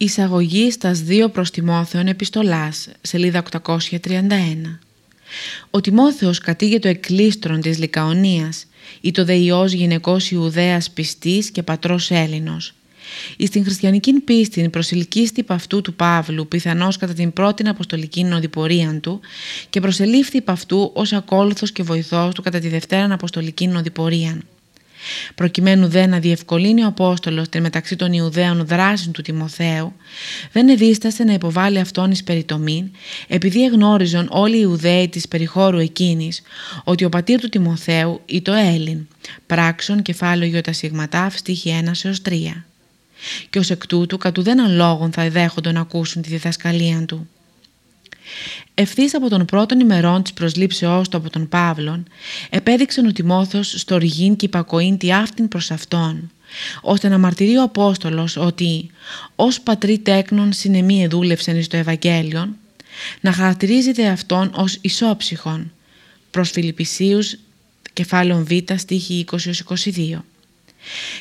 Εισαγωγή στα δύο προς Τιμόθεων επιστολάς, σελίδα 831. Ο Τιμόθεος κατήγε εκκλήστρον της Λικαονίας, ή το δεϊός γυναικός Ιουδαίας πιστής και πατρός Έλληνος. Εις την χριστιανική πίστη προσελκύστη αυτού του Παύλου πιθανώς κατά την πρώτη αποστολική νοδηπορία του και προσελήφθη αυτού ως ακόλουθος και βοηθός του κατά τη δευτέρα αποστολική νοδηπορία. Προκειμένου δε να διευκολύνει ο Απόστολος την μεταξύ των Ιουδαίων δράση του Τιμοθέου, δεν εδίστασε να υποβάλει αυτόν εις περιτομήν, επειδή εγνώριζον όλοι οι Ιουδαίοι της περιχώρου εκείνης, ότι ο πατήρ του Τιμοθέου ή το Έλλην, πράξον κεφάλαιο για τα σιγματάφ στίχη 1 έως 3. Και ως εκ τούτου κατ' ουδέναν λόγον θα δέχοντον να ακούσουν τη διδασκαλία του. Ευθύς από τον πρώτον ημερών της προσλήψεώς του από τον Παύλον, επέδειξε ο Τιμόθεο στο ρηγήν και υπακοήν τη αυτήν προς αυτόν, ώστε να μαρτυρεί ο Απόστολος ότι ως πατρί τέκνον συνεμή εδούλευσεν εις το Ευαγγέλιο, να χαρακτηρίζεται αυτόν ως ισόψυχον, προς Φιλιππισίους κεφάλαιο Β στίχη 20-22.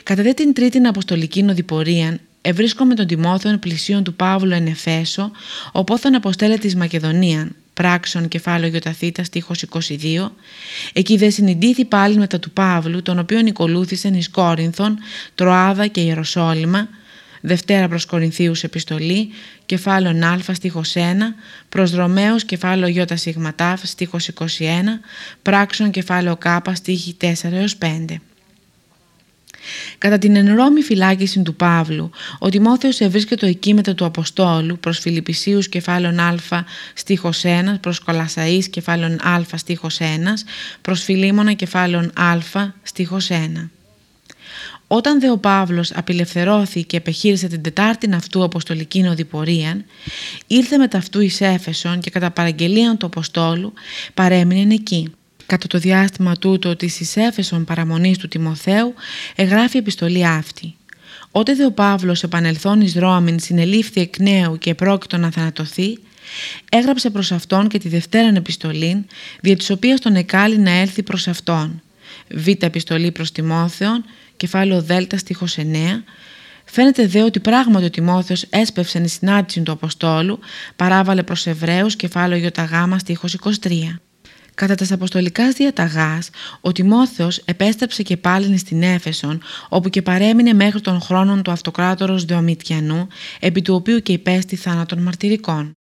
Κατά δε την τρίτη αποστολική νοδηπορία ευρίσκομαι τον Τιμόθεον πλησίον του Παύλου εν Εφέσο, οπόθεν αποστέλλε της Μακεδονίαν, πράξεων κεφάλαιο Ιωταθήτα στίχος 22, εκεί δε συνειδήθη πάλι μετά του Παύλου, τον οποίον οικολούθησαν εις Κόρινθον, Τροάδα και Ιεροσόλυμα, Δευτέρα προς Κορινθίους επιστολή, κεφάλαιο Α στίχος 1, προς Ρωμαίους κεφάλαιο Ι σιγματάφ στίχος 21, πράξεων κεφάλαιο Κ στίχη 4 έως 5. Κατά την ενρώμη φυλάκιση του Παύλου, ο Τιμόθεος ευρίσκεται εκεί μετά του Αποστόλου προς Φιλιππισίους κεφάλων Α στίχος 1, προς Κολασαΐς κεφάλων Α στίχος 1, προς Φιλίμωνα κεφάλων Α στίχος 1. Όταν δε ο Παύλος απελευθερώθηκε και επεχείρησε την τετάρτη αυτού αποστολική νοδηπορία, ήρθε με ταυτού εις Έφεσον και κατά παραγγελία του Αποστόλου παρέμεινε εκεί. Κατά το διάστημα τούτο της εις Έφεσον παραμονής του Τιμοθέου εγγράφει επιστολή αυτή. Ότε δε ο Παύλος επανελθόν εις Ρώμην συνελήφθη εκ νέου και πρόκειτο να θανατωθεί, έγραψε προς αυτόν και τη δευτέραν επιστολή, δια της οποίας τον εκάλει να έλθει προς αυτόν. Β επιστολή προς Τιμόθεον, κεφάλαιο Δ στίχος 9, Φαίνεται δε ότι πράγματι ο Τιμόθεος έσπευσε η συνάντηση του Αποστόλου, παράβαλε προς Εβραίους, κεφάλαιο Ιωταγάμα στίχος 23. Κατά τας αποστολικάς διαταγάς, ο Τιμόθεος επέστρεψε και πάλι στην Έφεσον, όπου και παρέμεινε μέχρι τον χρόνο του αυτοκράτορος Δεομητιανού, επί του οποίου και υπέστη θάνατον μαρτυρικών.